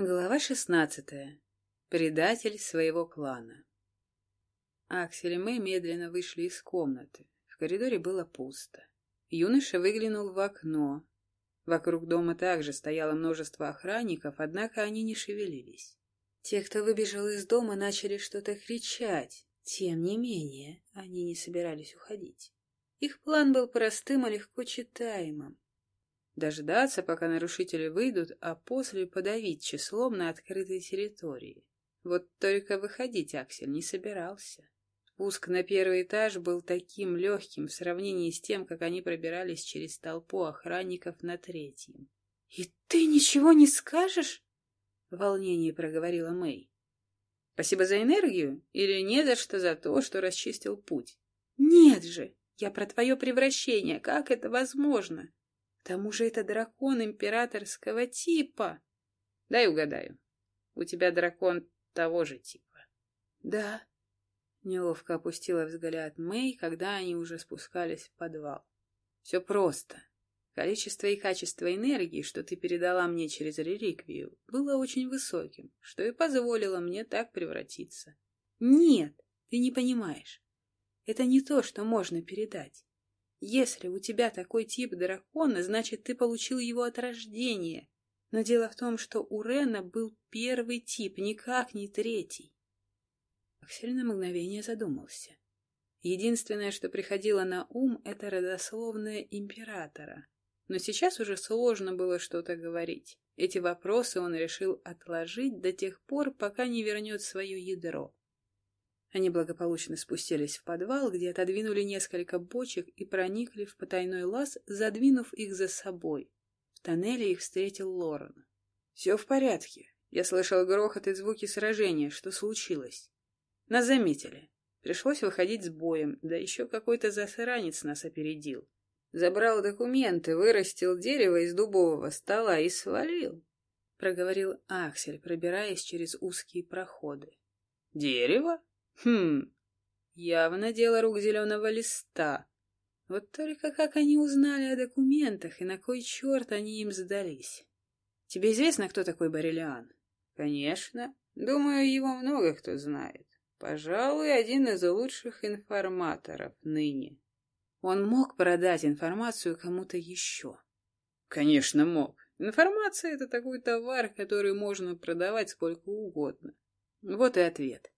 Глава шестнадцатая. Предатель своего клана. Аксель и Мэй медленно вышли из комнаты. В коридоре было пусто. Юноша выглянул в окно. Вокруг дома также стояло множество охранников, однако они не шевелились. Те, кто выбежал из дома, начали что-то кричать. Тем не менее, они не собирались уходить. Их план был простым и легко читаемым дождаться, пока нарушители выйдут, а после подавить числом на открытой территории. Вот только выходить Аксель не собирался. Спуск на первый этаж был таким легким в сравнении с тем, как они пробирались через толпу охранников на третьем. — И ты ничего не скажешь? — в волнении проговорила Мэй. — Спасибо за энергию или не за что за то, что расчистил путь? — Нет же! Я про твое превращение. Как это возможно? Тому же это дракон императорского типа. Дай угадаю. У тебя дракон того же типа. Да. Неловко опустила взгляд Мэй, когда они уже спускались в подвал. Все просто. Количество и качество энергии, что ты передала мне через реликвию, было очень высоким, что и позволило мне так превратиться. Нет, ты не понимаешь. Это не то, что можно передать. Если у тебя такой тип дракона, значит, ты получил его от рождения. Но дело в том, что у Рена был первый тип, никак не третий. Аксель на мгновение задумался. Единственное, что приходило на ум, это родословная императора. Но сейчас уже сложно было что-то говорить. Эти вопросы он решил отложить до тех пор, пока не вернет свое ядро. Они благополучно спустились в подвал, где отодвинули несколько бочек и проникли в потайной лаз, задвинув их за собой. В тоннеле их встретил Лорен. «Все в порядке. Я слышал грохот и звуки сражения. Что случилось?» «Нас заметили. Пришлось выходить с боем, да еще какой-то засранец нас опередил. Забрал документы, вырастил дерево из дубового стола и свалил», — проговорил Аксель, пробираясь через узкие проходы. «Дерево?» Хм, явно дело рук зеленого листа. Вот только как они узнали о документах и на кой черт они им сдались? Тебе известно, кто такой Барелиан? Конечно. Думаю, его много кто знает. Пожалуй, один из лучших информаторов ныне. Он мог продать информацию кому-то еще? Конечно, мог. Информация — это такой товар, который можно продавать сколько угодно. Вот и ответ.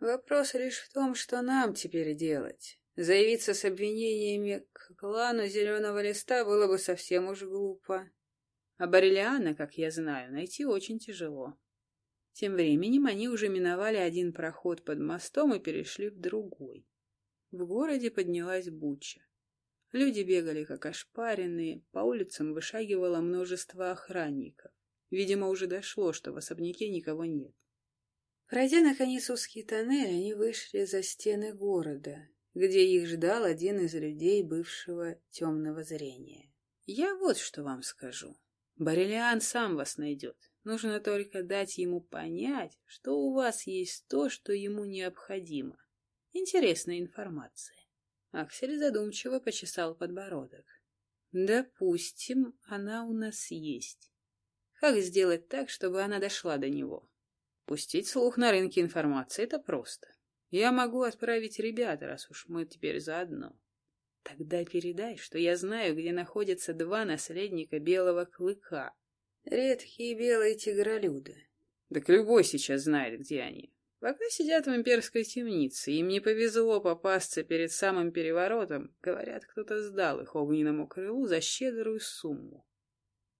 Вопрос лишь в том, что нам теперь делать. Заявиться с обвинениями к клану Зеленого Листа было бы совсем уж глупо. А Барелиана, как я знаю, найти очень тяжело. Тем временем они уже миновали один проход под мостом и перешли в другой. В городе поднялась буча. Люди бегали как ошпаренные, по улицам вышагивало множество охранников. Видимо, уже дошло, что в особняке никого нет. Пройдя, наконец, узкий тоннель, они вышли за стены города, где их ждал один из людей бывшего темного зрения. Я вот что вам скажу. Барелиан сам вас найдет. Нужно только дать ему понять, что у вас есть то, что ему необходимо. Интересная информация. Аксель задумчиво почесал подбородок. Допустим, она у нас есть. Как сделать так, чтобы она дошла до него? Пустить слух на рынке информации — это просто. Я могу отправить ребят, раз уж мы теперь заодно. Тогда передай, что я знаю, где находятся два наследника белого клыка. Редкие белые тигролюды. Так любой сейчас знает, где они. Пока сидят в имперской темнице, им не повезло попасться перед самым переворотом, говорят, кто-то сдал их огненному крылу за щедрую сумму.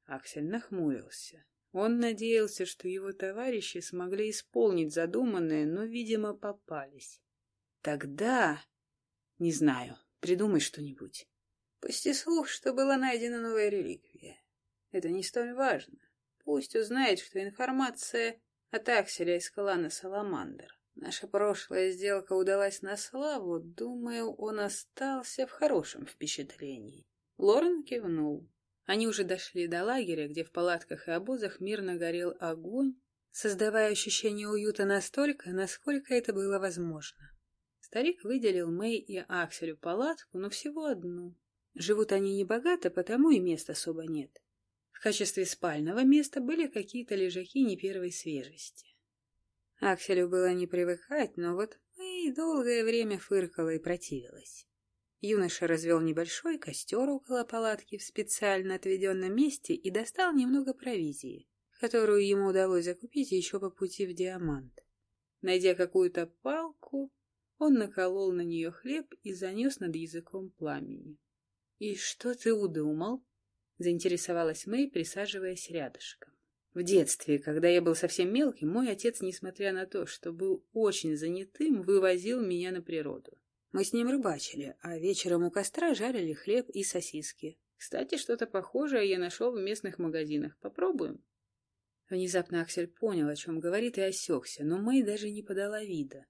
Аксель нахмурился. Он надеялся, что его товарищи смогли исполнить задуманное, но, видимо, попались. Тогда... Не знаю, придумай что-нибудь. Пусти слух, что была найдена новая реликвия. Это не столь важно. Пусть узнает, что информация от Акселя из клана Саламандр. Наша прошлая сделка удалась на славу, думаю, он остался в хорошем впечатлении. Лорен кивнул. Они уже дошли до лагеря, где в палатках и обозах мирно горел огонь, создавая ощущение уюта настолько, насколько это было возможно. Старик выделил Мэй и Акселю палатку, но всего одну. Живут они небогато, потому и мест особо нет. В качестве спального места были какие-то лежаки не первой свежести. Акселю было не привыкать, но вот Мэй долгое время фыркала и противилась. Юноша развел небольшой костер около палатки в специально отведенном месте и достал немного провизии, которую ему удалось закупить еще по пути в Диамант. Найдя какую-то палку, он наколол на нее хлеб и занес над языком пламени. — И что ты удумал? — заинтересовалась Мэй, присаживаясь рядышком. В детстве, когда я был совсем мелким, мой отец, несмотря на то, что был очень занятым, вывозил меня на природу. Мы с ним рыбачили, а вечером у костра жарили хлеб и сосиски. Кстати, что-то похожее я нашел в местных магазинах. Попробуем? Внезапно Аксель понял, о чем говорит, и осекся, но Мэй даже не подала вида.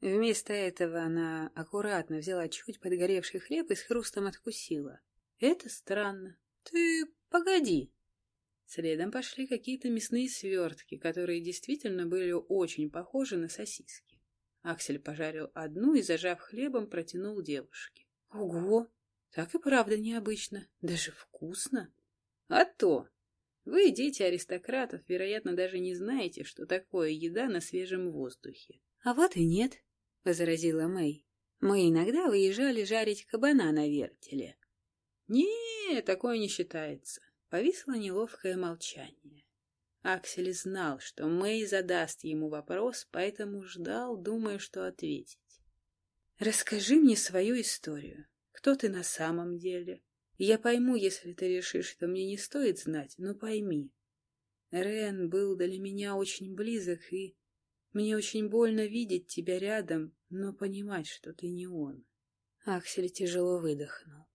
Вместо этого она аккуратно взяла чуть подгоревший хлеб и с хрустом откусила. «Это странно. Ты погоди!» Следом пошли какие-то мясные свертки, которые действительно были очень похожи на сосиски. Аксель пожарил одну и, зажав хлебом, протянул девушке. Ого! Так и правда необычно. Даже вкусно. А то! Вы, дети аристократов, вероятно, даже не знаете, что такое еда на свежем воздухе. А вот и нет, — возразила Мэй. Мы иногда выезжали жарить кабана на вертеле. Не, такое не считается. Повисло неловкое молчание. Аксель знал, что Мэй задаст ему вопрос, поэтому ждал, думая, что ответить. «Расскажи мне свою историю. Кто ты на самом деле? Я пойму, если ты решишь, что мне не стоит знать, но пойми. Рен был для меня очень близок, и мне очень больно видеть тебя рядом, но понимать, что ты не он». Аксель тяжело выдохнул.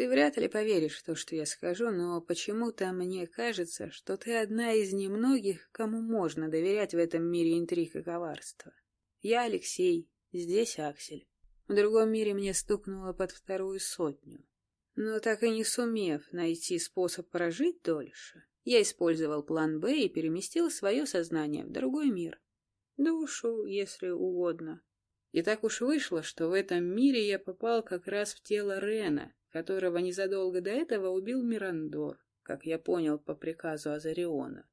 Ты вряд ли поверишь в то, что я скажу, но почему-то мне кажется, что ты одна из немногих, кому можно доверять в этом мире интриг и коварства. Я Алексей, здесь Аксель. В другом мире мне стукнуло под вторую сотню. Но так и не сумев найти способ прожить дольше, я использовал план «Б» и переместил свое сознание в другой мир. Душу, если угодно. И так уж вышло, что в этом мире я попал как раз в тело Рена, которого незадолго до этого убил Мирандор, как я понял по приказу Азариона.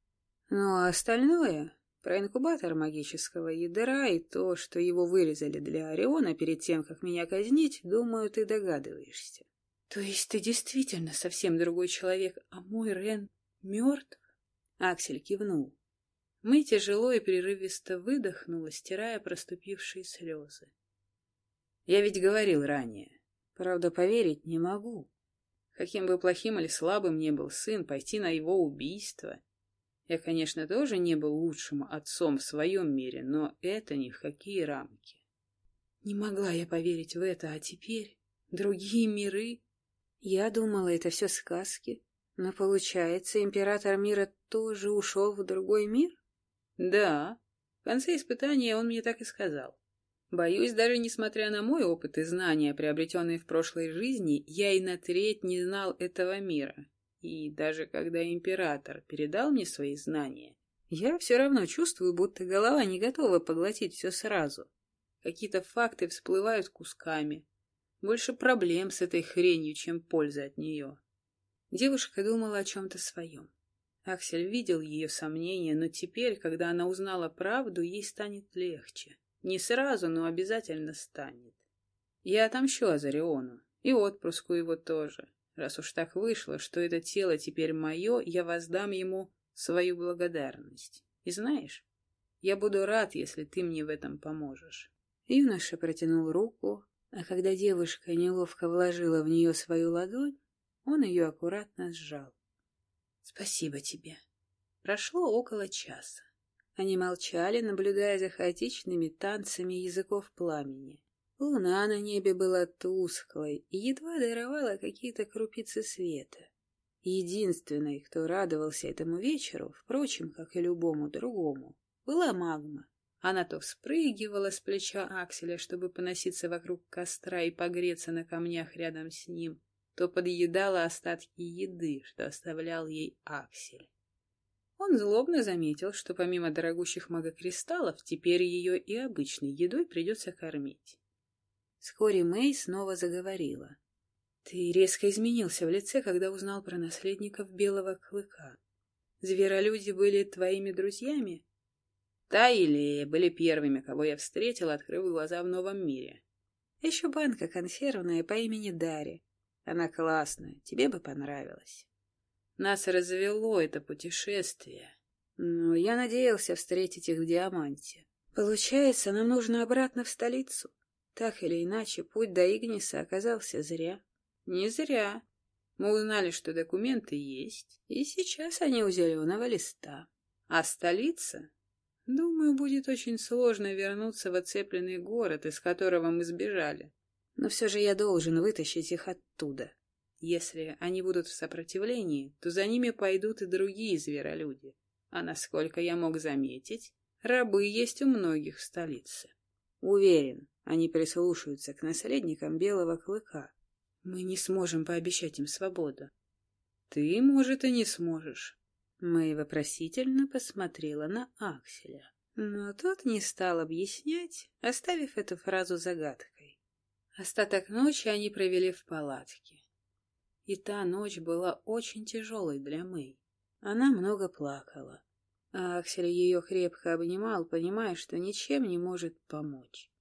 Ну а остальное про инкубатор магического ядра и то, что его вырезали для Ориона перед тем, как меня казнить, думаю, ты догадываешься. То есть ты действительно совсем другой человек, а мой Рен мертв? Аксель кивнул. Мы тяжело и прерывисто выдохнула, стирая проступившие слезы. Я ведь говорил ранее, Правда, поверить не могу. Каким бы плохим или слабым ни был сын, пойти на его убийство. Я, конечно, тоже не был лучшим отцом в своем мире, но это ни в какие рамки. Не могла я поверить в это, а теперь другие миры. Я думала, это все сказки. Но получается, император мира тоже ушел в другой мир? Да. В конце испытания он мне так и сказал. Боюсь, даже несмотря на мой опыт и знания, приобретенные в прошлой жизни, я и на треть не знал этого мира. И даже когда император передал мне свои знания, я все равно чувствую, будто голова не готова поглотить все сразу. Какие-то факты всплывают кусками. Больше проблем с этой хренью, чем пользы от нее. Девушка думала о чем-то своем. Аксель видел ее сомнения, но теперь, когда она узнала правду, ей станет легче. Не сразу, но обязательно станет. Я отомщу Азариону, и отпуску его тоже. Раз уж так вышло, что это тело теперь мое, я воздам ему свою благодарность. И знаешь, я буду рад, если ты мне в этом поможешь. Юноша протянул руку, а когда девушка неловко вложила в нее свою ладонь, он ее аккуратно сжал. — Спасибо тебе. Прошло около часа. Они молчали, наблюдая за хаотичными танцами языков пламени. Луна на небе была тусклой и едва даровала какие-то крупицы света. Единственной, кто радовался этому вечеру, впрочем, как и любому другому, была магма. Она то вспрыгивала с плеча Акселя, чтобы поноситься вокруг костра и погреться на камнях рядом с ним, то подъедала остатки еды, что оставлял ей Аксель. Он злобно заметил, что помимо дорогущих магокристаллов, теперь ее и обычной едой придется кормить. Вскоре Мэй снова заговорила. Ты резко изменился в лице, когда узнал про наследников Белого Клыка. Зверолюди были твоими друзьями? Та или были первыми, кого я встретил, открыв глаза в новом мире. Еще банка консервная по имени Дарья. Она классная, тебе бы понравилось. Нас развело это путешествие. Но я надеялся встретить их в Диаманте. Получается, нам нужно обратно в столицу. Так или иначе, путь до Игниса оказался зря. Не зря. Мы узнали, что документы есть, и сейчас они у зеленого листа. А столица? Думаю, будет очень сложно вернуться в оцепленный город, из которого мы сбежали. Но все же я должен вытащить их оттуда. Если они будут в сопротивлении, то за ними пойдут и другие зверолюди. А насколько я мог заметить, рабы есть у многих в столице. Уверен, они прислушаются к наследникам Белого Клыка. Мы не сможем пообещать им свободу. Ты, может, и не сможешь. Мэй вопросительно посмотрела на Акселя. Но тот не стал объяснять, оставив эту фразу загадкой. Остаток ночи они провели в палатке. И та ночь была очень тяжелой для Мэй. Она много плакала. А Аксель ее крепко обнимал, понимая, что ничем не может помочь.